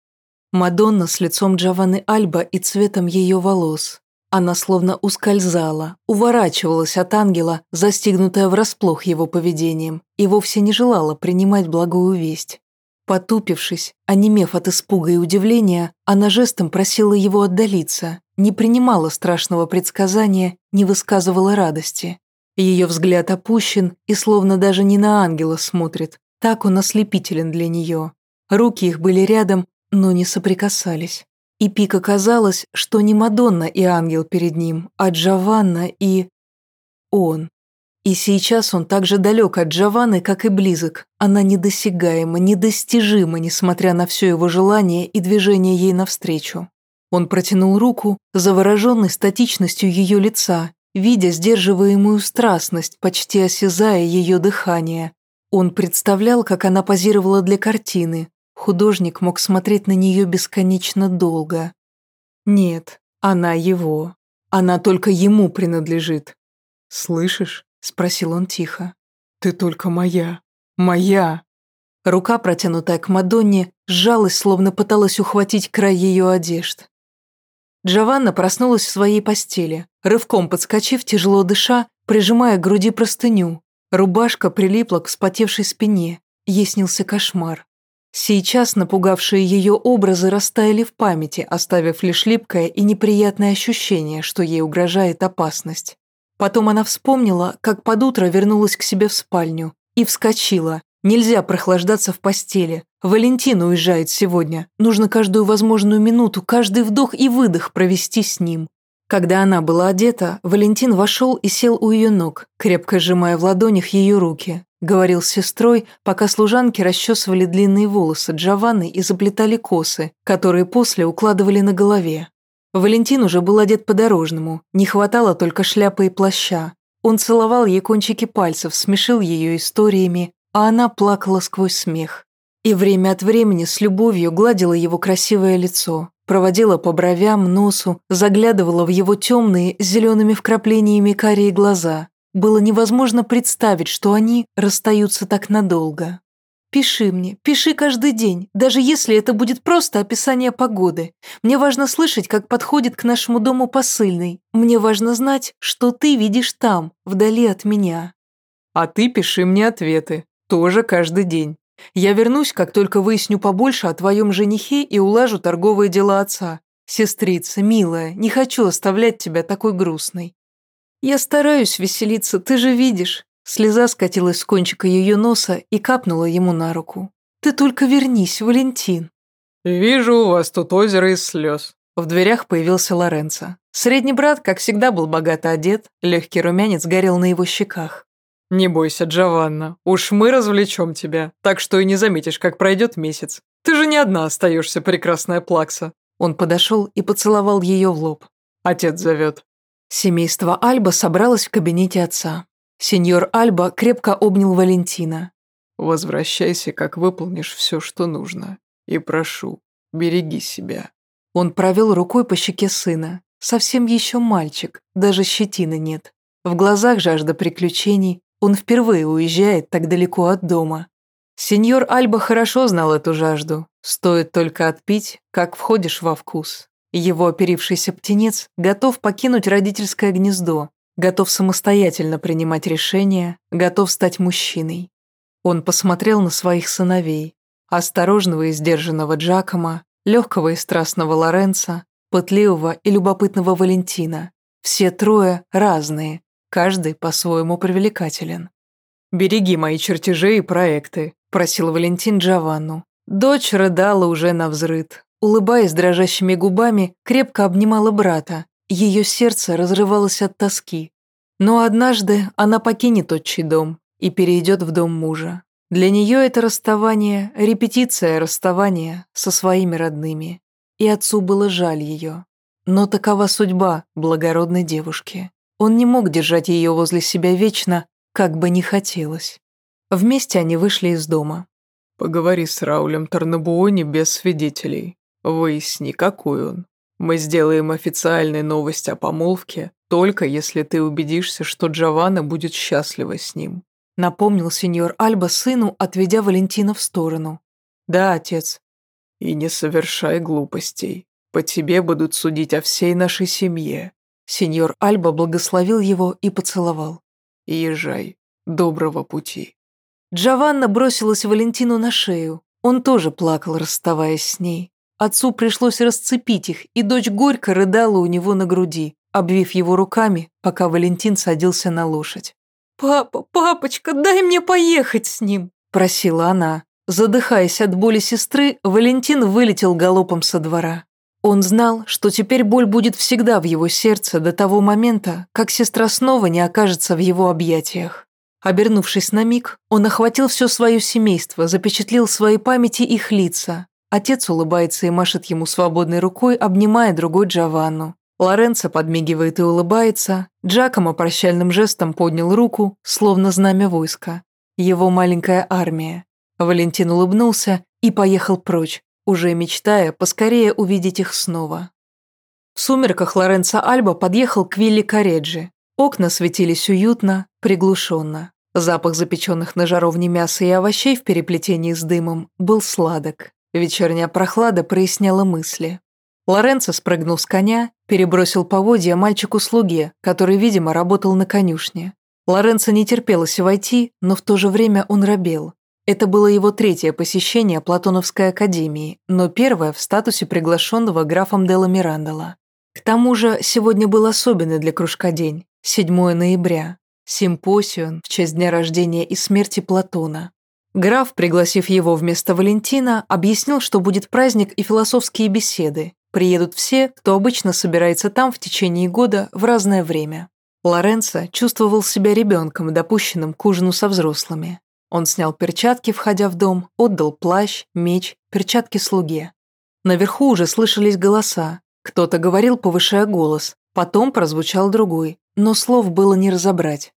Мадонна с лицом Джованны Альба и цветом ее волос. Она словно ускользала, уворачивалась от ангела, застигнутая врасплох его поведением, и вовсе не желала принимать благую весть. Потупившись, онемев от испуга и удивления, она жестом просила его отдалиться, не принимала страшного предсказания, не высказывала радости. Ее взгляд опущен и словно даже не на ангела смотрит, так он ослепителен для нее. Руки их были рядом, но не соприкасались. И Пика казалось, что не Мадонна и ангел перед ним, а Джованна и... он. И сейчас он так же далек от Джованны, как и близок. Она недосягаема, недостижима, несмотря на все его желание и движение ей навстречу. Он протянул руку, завороженный статичностью ее лица, видя сдерживаемую страстность, почти осязая ее дыхание. Он представлял, как она позировала для картины. Художник мог смотреть на нее бесконечно долго. Нет, она его. Она только ему принадлежит. Слышишь? — спросил он тихо. «Ты только моя. Моя!» Рука, протянутая к Мадонне, сжалась, словно пыталась ухватить край ее одежд. Джованна проснулась в своей постели, рывком подскочив, тяжело дыша, прижимая к груди простыню. Рубашка прилипла к вспотевшей спине. Ей снился кошмар. Сейчас напугавшие ее образы растаяли в памяти, оставив лишь липкое и неприятное ощущение, что ей угрожает опасность. Потом она вспомнила, как под утро вернулась к себе в спальню и вскочила. Нельзя прохлаждаться в постели. Валентин уезжает сегодня. Нужно каждую возможную минуту, каждый вдох и выдох провести с ним. Когда она была одета, Валентин вошел и сел у ее ног, крепко сжимая в ладонях ее руки. Говорил с сестрой, пока служанки расчесывали длинные волосы Джованны и заплетали косы, которые после укладывали на голове. Валентин уже был одет по-дорожному, не хватало только шляпы и плаща. Он целовал ей кончики пальцев, смешил ее историями, а она плакала сквозь смех. И время от времени с любовью гладила его красивое лицо, проводила по бровям, носу, заглядывала в его темные, зелеными вкраплениями карие глаза, было невозможно представить, что они расстаются так надолго. «Пиши мне, пиши каждый день, даже если это будет просто описание погоды. Мне важно слышать, как подходит к нашему дому посыльный. Мне важно знать, что ты видишь там, вдали от меня». «А ты пиши мне ответы, тоже каждый день. Я вернусь, как только выясню побольше о твоем женихе и улажу торговые дела отца. Сестрица, милая, не хочу оставлять тебя такой грустной. «Я стараюсь веселиться, ты же видишь». Слеза скатилась с кончика ее носа и капнула ему на руку. «Ты только вернись, Валентин». «Вижу, у вас тут озеро из слез». В дверях появился Лоренцо. Средний брат, как всегда, был богато одет, легкий румянец горел на его щеках. «Не бойся, Джованна, уж мы развлечем тебя, так что и не заметишь, как пройдет месяц. Ты же не одна остаешься, прекрасная плакса». Он подошел и поцеловал ее в лоб. «Отец зовет». Семейство Альба собралось в кабинете отца. Сеньор Альба крепко обнял Валентина. «Возвращайся, как выполнишь все, что нужно. И прошу, береги себя». Он провел рукой по щеке сына. Совсем еще мальчик, даже щетины нет. В глазах жажда приключений, он впервые уезжает так далеко от дома. Сеньор Альба хорошо знал эту жажду. Стоит только отпить, как входишь во вкус. Его оперившийся птенец готов покинуть родительское гнездо, готов самостоятельно принимать решения, готов стать мужчиной. Он посмотрел на своих сыновей, осторожного и сдержанного Джакома, легкого и страстного Лоренца, пытливого и любопытного Валентина. Все трое разные, каждый по-своему привлекателен. «Береги мои чертежи и проекты», – просил Валентин Джованну. Дочь рыдала уже на взрыд, улыбаясь дрожащими губами, крепко обнимала брата. Ее сердце разрывалось от тоски. Но однажды она покинет отчий дом и перейдет в дом мужа. Для нее это расставание – репетиция расставания со своими родными. И отцу было жаль ее. Но такова судьба благородной девушки. Он не мог держать ее возле себя вечно, как бы ни хотелось. Вместе они вышли из дома. «Поговори с Раулем Тарнабуони без свидетелей», Выясни, какой он. Мы сделаем официальную новость о помолвке, только если ты убедишься, что Джованна будет счастлива с ним», напомнил сеньор Альба сыну, отведя Валентина в сторону. «Да, отец». «И не совершай глупостей. По тебе будут судить о всей нашей семье». Сеньор Альба благословил его и поцеловал. «Езжай. Доброго пути». Джованна бросилась Валентину на шею. Он тоже плакал, расставаясь с ней. Отцу пришлось расцепить их, и дочь горько рыдала у него на груди, обвив его руками, пока Валентин садился на лошадь. «Папа, папочка, дай мне поехать с ним!» – просила она. Задыхаясь от боли сестры, Валентин вылетел галопом со двора. Он знал, что теперь боль будет всегда в его сердце до того момента, как сестра снова не окажется в его объятиях. Обернувшись на миг, он охватил все свое семейство, запечатлел в своей памяти их лица, Отец улыбается и машет ему свободной рукой, обнимая другой Джованну. Лоренцо подмигивает и улыбается. Джакомо прощальным жестом поднял руку, словно знамя войска. Его маленькая армия. Валентин улыбнулся и поехал прочь, уже мечтая поскорее увидеть их снова. В сумерках Лоренцо Альба подъехал к вилле Кареджи. Окна светились уютно, приглушенно. Запах запеченных на жаровне мяса и овощей в переплетении с дымом был сладок. Вечерняя прохлада проясняла мысли. Лоренцо спрыгнул с коня, перебросил поводья мальчику-слуге, который, видимо, работал на конюшне. Лоренцо не терпелось войти, но в то же время он робел. Это было его третье посещение Платоновской академии, но первое в статусе приглашенного графом Делла Мирандола. К тому же сегодня был особенный для кружка день, 7 ноября, симпосион в честь дня рождения и смерти Платона. Граф, пригласив его вместо Валентина, объяснил, что будет праздник и философские беседы. Приедут все, кто обычно собирается там в течение года в разное время. Лоренцо чувствовал себя ребенком, допущенным к ужину со взрослыми. Он снял перчатки, входя в дом, отдал плащ, меч, перчатки слуге. Наверху уже слышались голоса. Кто-то говорил, повышая голос. Потом прозвучал другой, но слов было не разобрать.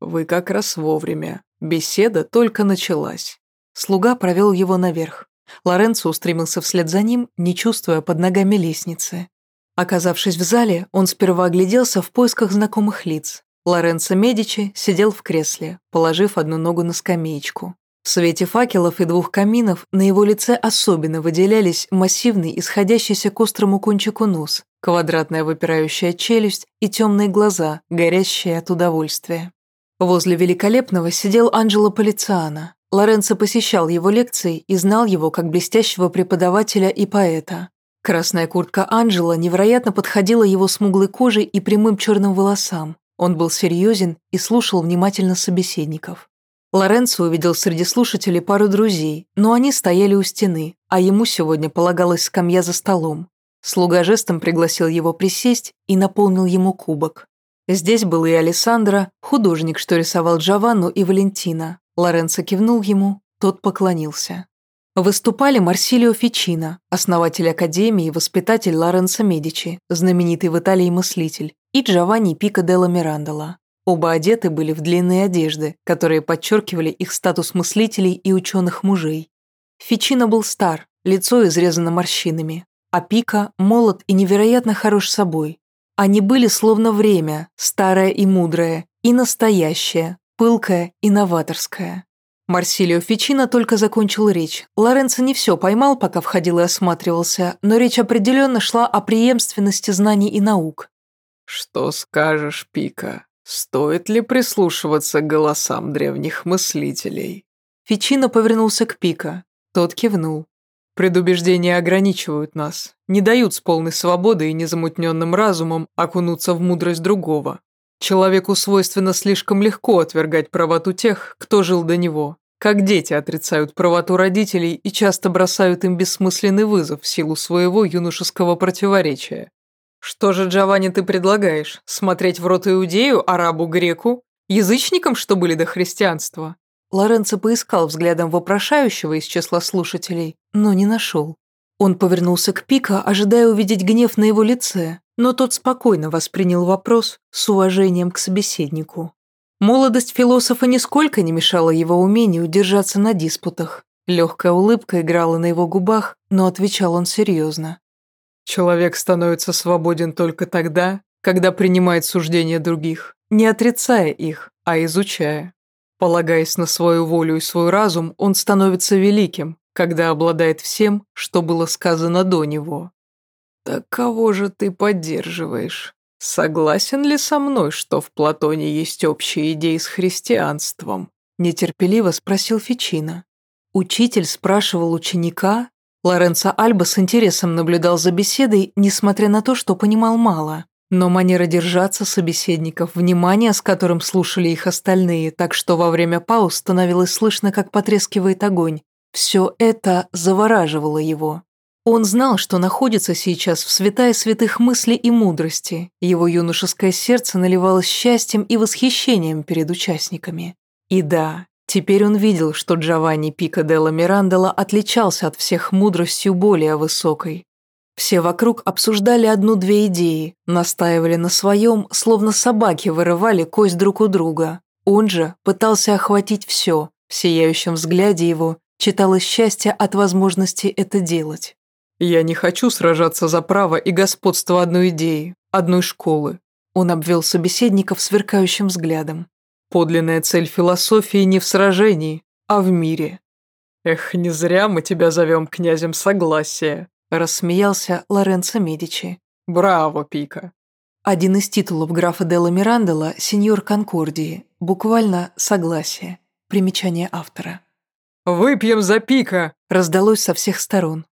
«Вы как раз вовремя. Беседа только началась». Слуга провел его наверх. Лоренцо устремился вслед за ним, не чувствуя под ногами лестницы. Оказавшись в зале, он сперва огляделся в поисках знакомых лиц. Лоренцо Медичи сидел в кресле, положив одну ногу на скамеечку. В свете факелов и двух каминов на его лице особенно выделялись массивный, исходящийся к острому кончику нос, квадратная выпирающая челюсть и темные глаза, горящие от удовольствия. Возле великолепного сидел Анджело Полициано. Лоренцо посещал его лекции и знал его как блестящего преподавателя и поэта. Красная куртка Анджела невероятно подходила его смуглой коже и прямым черным волосам. Он был серьезен и слушал внимательно собеседников. Лоренцо увидел среди слушателей пару друзей, но они стояли у стены, а ему сегодня полагалась скамья за столом. Слуга жестом пригласил его присесть и наполнил ему кубок. Здесь был и Алессандро, художник, что рисовал Джованну и Валентина. Лоренцо кивнул ему, тот поклонился. Выступали Марсилио Фичино, основатель Академии и воспитатель Лоренцо Медичи, знаменитый в Италии мыслитель, и Джованни Пико делла Мирандола. Оба одеты были в длинные одежды, которые подчеркивали их статус мыслителей и ученых мужей. Фичино был стар, лицо изрезано морщинами, а Пика молод и невероятно хорош собой. Они были словно время, старое и мудрое, и настоящее, пылкое и новаторское. Марсилио Фичино только закончил речь. Лоренцо не все поймал, пока входил и осматривался, но речь определенно шла о преемственности знаний и наук. «Что скажешь, Пика? Стоит ли прислушиваться к голосам древних мыслителей?» Фичино повернулся к Пика. Тот кивнул. «Предубеждения ограничивают нас, не дают с полной свободой и незамутненным разумом окунуться в мудрость другого. Человеку свойственно слишком легко отвергать правоту тех, кто жил до него, как дети отрицают правоту родителей и часто бросают им бессмысленный вызов в силу своего юношеского противоречия. Что же, Джованни, ты предлагаешь? Смотреть в рот иудею, арабу, греку? Язычникам, что были до христианства? Лоренцо поискал взглядом вопрошающего из числа слушателей, но не нашел. Он повернулся к Пика, ожидая увидеть гнев на его лице, но тот спокойно воспринял вопрос с уважением к собеседнику. Молодость философа нисколько не мешала его умению держаться на диспутах. Легкая улыбка играла на его губах, но отвечал он серьезно. «Человек становится свободен только тогда, когда принимает суждения других, не отрицая их, а изучая. Полагаясь на свою волю и свой разум, он становится великим, когда обладает всем, что было сказано до него. Так кого же ты поддерживаешь? Согласен ли со мной, что в Платоне есть общие идеи с христианством? Нетерпеливо спросил Фичина. Учитель спрашивал ученика. Лоренцо Альба с интересом наблюдал за беседой, несмотря на то, что понимал мало. Но манера держаться собеседников, внимание, с которым слушали их остальные, так что во время пауз становилось слышно, как потрескивает огонь, все это завораживало его. Он знал, что находится сейчас в святая святых мысли и мудрости. Его юношеское сердце наливалось счастьем и восхищением перед участниками. И да, теперь он видел, что Джованни Пика делла Мирандола отличался от всех мудростью более высокой. Все вокруг обсуждали одну-две идеи, настаивали на своем, словно собаки вырывали кость друг у друга. Он же пытался охватить все, в сияющем взгляде его читалось счастье от возможности это делать. «Я не хочу сражаться за право и господство одной идеи, одной школы», он обвел собеседников сверкающим взглядом. «Подлинная цель философии не в сражении, а в мире. Эх, не зря мы тебя зовем князем согласия. Рассмеялся Лоренцо Медичи. Браво, Пика. Один из титулов графа Делла Мирандела – сеньор Конкордии, буквально «согласие». Примечание автора. «Выпьем за Пика!» – раздалось со всех сторон.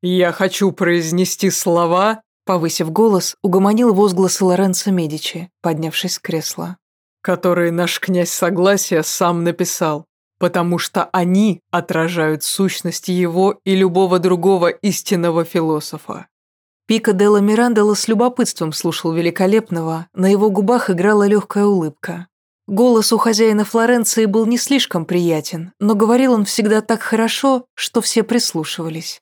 «Я хочу произнести слова...» Повысив голос, угомонил возгласы Лоренцо Медичи, поднявшись с кресла. «Которые наш князь Согласия сам написал, потому что они отражают сущность его и любого другого истинного философа. Пика Делла Мирандела с любопытством слушал великолепного, на его губах играла легкая улыбка. Голос у хозяина Флоренции был не слишком приятен, но говорил он всегда так хорошо, что все прислушивались.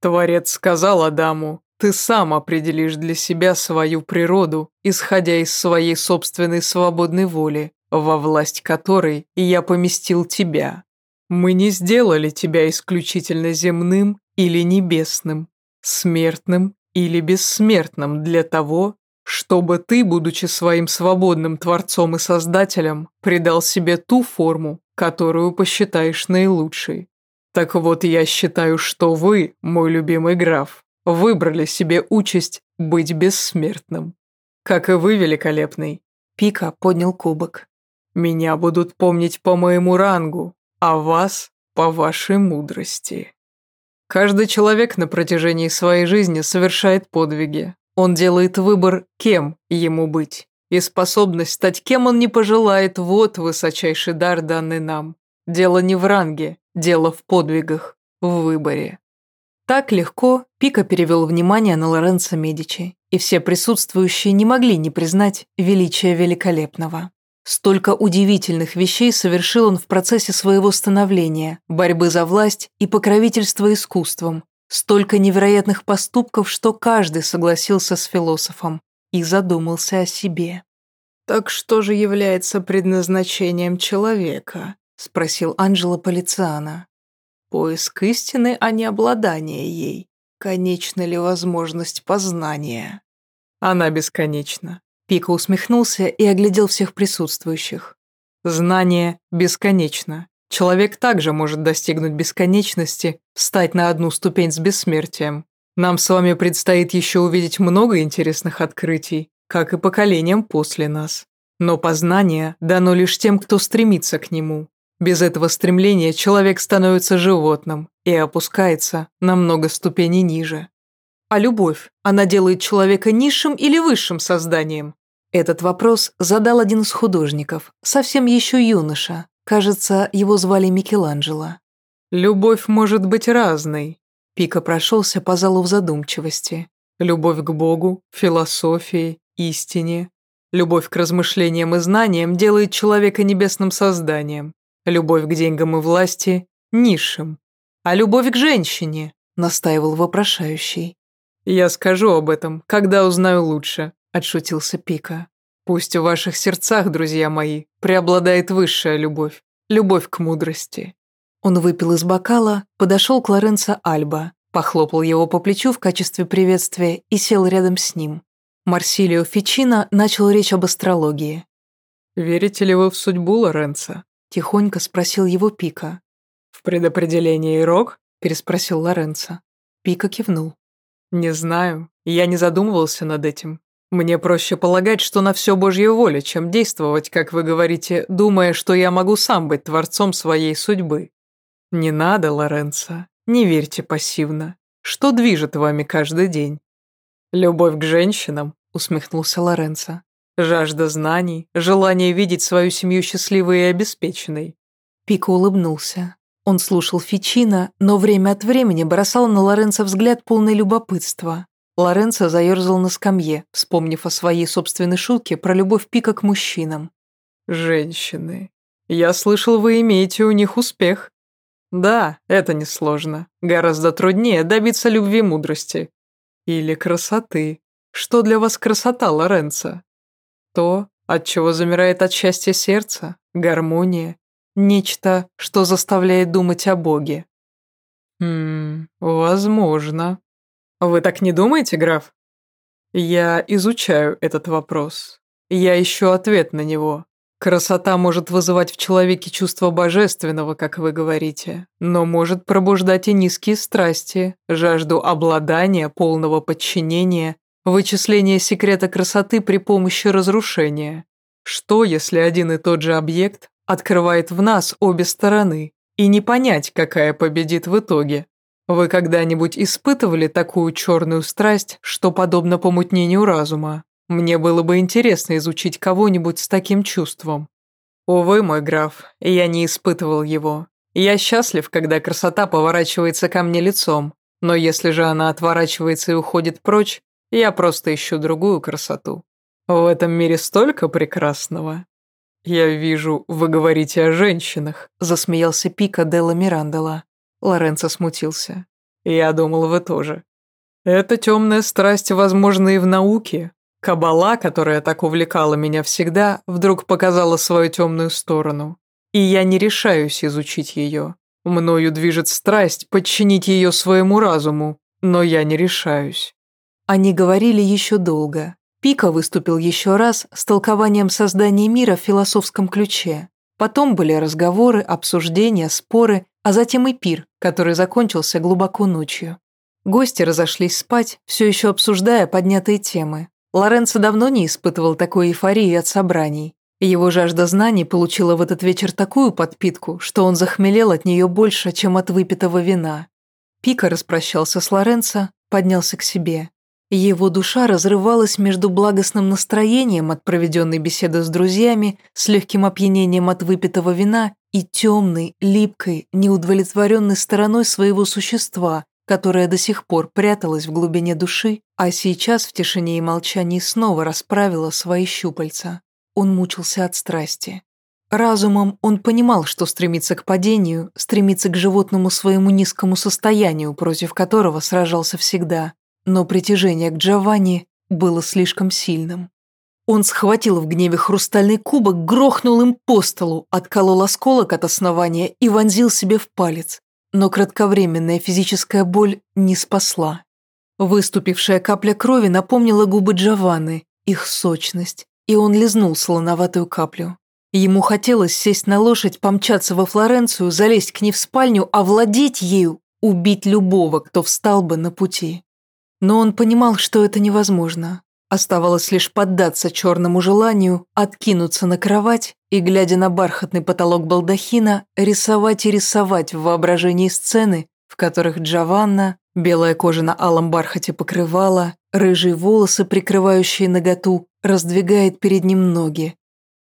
Творец сказал Адаму, ты сам определишь для себя свою природу, исходя из своей собственной свободной воли, во власть которой я поместил тебя. Мы не сделали тебя исключительно земным или небесным, смертным или бессмертным для того, чтобы ты, будучи своим свободным творцом и создателем, придал себе ту форму, которую посчитаешь наилучшей. Так вот, я считаю, что вы, мой любимый граф, выбрали себе участь быть бессмертным. Как и вы, великолепный. Пика поднял кубок. Меня будут помнить по моему рангу, а вас по вашей мудрости. Каждый человек на протяжении своей жизни совершает подвиги. Он делает выбор, кем ему быть. И способность стать кем он не пожелает – вот высочайший дар, данный нам. Дело не в ранге, дело в подвигах, в выборе. Так легко Пика перевел внимание на Лоренцо Медичи, и все присутствующие не могли не признать величия великолепного. Столько удивительных вещей совершил он в процессе своего становления, борьбы за власть и покровительства искусством. Столько невероятных поступков, что каждый согласился с философом и задумался о себе. «Так что же является предназначением человека?» – спросил Анджело Полициана. «Поиск истины, а не обладание ей. Конечна ли возможность познания?» «Она бесконечна. Пика усмехнулся и оглядел всех присутствующих. «Знание бесконечно. Человек также может достигнуть бесконечности, встать на одну ступень с бессмертием. Нам с вами предстоит еще увидеть много интересных открытий, как и поколениям после нас. Но познание дано лишь тем, кто стремится к нему. Без этого стремления человек становится животным и опускается на много ступеней ниже. А любовь, она делает человека низшим или высшим созданием? Этот вопрос задал один из художников, совсем еще юноша. Кажется, его звали Микеланджело. «Любовь может быть разной», – Пика прошелся по залу в задумчивости. «Любовь к Богу, философии, истине. Любовь к размышлениям и знаниям делает человека небесным созданием. Любовь к деньгам и власти – низшим. А любовь к женщине?» – настаивал вопрошающий. «Я скажу об этом, когда узнаю лучше», – отшутился Пика. «Пусть в ваших сердцах, друзья мои, преобладает высшая любовь, любовь к мудрости». Он выпил из бокала, подошел к Лоренцо Альба, похлопал его по плечу в качестве приветствия и сел рядом с ним. Марсилио Фичино начал речь об астрологии. «Верите ли вы в судьбу, Лоренцо?» – тихонько спросил его Пика. «В предопределение рок?» – переспросил Лоренцо. Пика кивнул. «Не знаю. Я не задумывался над этим. Мне проще полагать, что на все Божья воля, чем действовать, как вы говорите, думая, что я могу сам быть творцом своей судьбы. Не надо, Лоренцо. Не верьте пассивно. Что движет вами каждый день? Любовь к женщинам, усмехнулся Лоренцо. Жажда знаний, желание видеть свою семью счастливой и обеспеченной. Пико улыбнулся. Он слушал Фичина, но время от времени бросал на Лоренцо взгляд полный любопытства. Лоренцо заерзал на скамье, вспомнив о своей собственной шутке про любовь Пика к мужчинам. «Женщины. Я слышал, вы имеете у них успех. Да, это несложно. Гораздо труднее добиться любви мудрости. Или красоты. Что для вас красота, Лоренцо? То, от чего замирает от счастья сердце, гармония, Нечто, что заставляет думать о Боге. Хм, возможно. Вы так не думаете, граф? Я изучаю этот вопрос. Я ищу ответ на него. Красота может вызывать в человеке чувство божественного, как вы говорите, но может пробуждать и низкие страсти, жажду обладания, полного подчинения, вычисление секрета красоты при помощи разрушения. Что, если один и тот же объект открывает в нас обе стороны, и не понять, какая победит в итоге? Вы когда-нибудь испытывали такую черную страсть, что подобно помутнению разума? Мне было бы интересно изучить кого-нибудь с таким чувством. Увы, мой граф, я не испытывал его. Я счастлив, когда красота поворачивается ко мне лицом, но если же она отворачивается и уходит прочь, я просто ищу другую красоту. В этом мире столько прекрасного. Я вижу, вы говорите о женщинах, засмеялся Пика Делла Мирандела. Лоренцо смутился. Я думал, вы тоже. Эта темная страсть, возможно, и в науке. Кабала, которая так увлекала меня всегда, вдруг показала свою темную сторону. И я не решаюсь изучить ее. Мною движет страсть подчинить ее своему разуму, но я не решаюсь. Они говорили еще долго. Пика выступил еще раз с толкованием создания мира в философском ключе. Потом были разговоры, обсуждения, споры, а затем и пир, который закончился глубоко ночью. Гости разошлись спать, все еще обсуждая поднятые темы. Лоренцо давно не испытывал такой эйфории от собраний. Его жажда знаний получила в этот вечер такую подпитку, что он захмелел от нее больше, чем от выпитого вина. Пика распрощался с Лоренцо, поднялся к себе. Его душа разрывалась между благостным настроением от проведенной беседы с друзьями, с легким опьянением от выпитого вина и темной, липкой, неудовлетворенной стороной своего существа, которая до сих пор пряталась в глубине души, а сейчас в тишине и молчании снова расправила свои щупальца. Он мучился от страсти. Разумом он понимал, что стремится к падению, стремится к животному своему низкому состоянию, против которого сражался всегда, но притяжение к Джованни было слишком сильным. Он схватил в гневе хрустальный кубок, грохнул им по столу, отколол осколок от основания и вонзил себе в палец. Но кратковременная физическая боль не спасла. Выступившая капля крови напомнила губы Джованны, их сочность, и он лизнул солоноватую каплю. Ему хотелось сесть на лошадь, помчаться во Флоренцию, залезть к ней в спальню, овладеть ею, убить любого, кто встал бы на пути. Но он понимал, что это невозможно. Оставалось лишь поддаться черному желанию, откинуться на кровать и, глядя на бархатный потолок балдахина, рисовать и рисовать в воображении сцены, в которых Джованна, белая кожа на алом бархате покрывала, рыжие волосы, прикрывающие наготу, раздвигает перед ним ноги.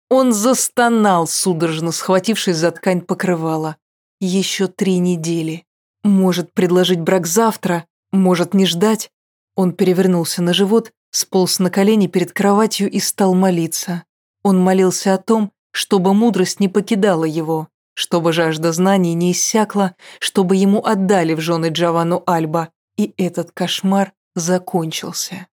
Он застонал, судорожно схватившись за ткань покрывала. Еще три недели. Может предложить брак завтра, может не ждать. Он перевернулся на живот, сполз на колени перед кроватью и стал молиться. Он молился о том, чтобы мудрость не покидала его, чтобы жажда знаний не иссякла, чтобы ему отдали в жены Джованну Альба, и этот кошмар закончился.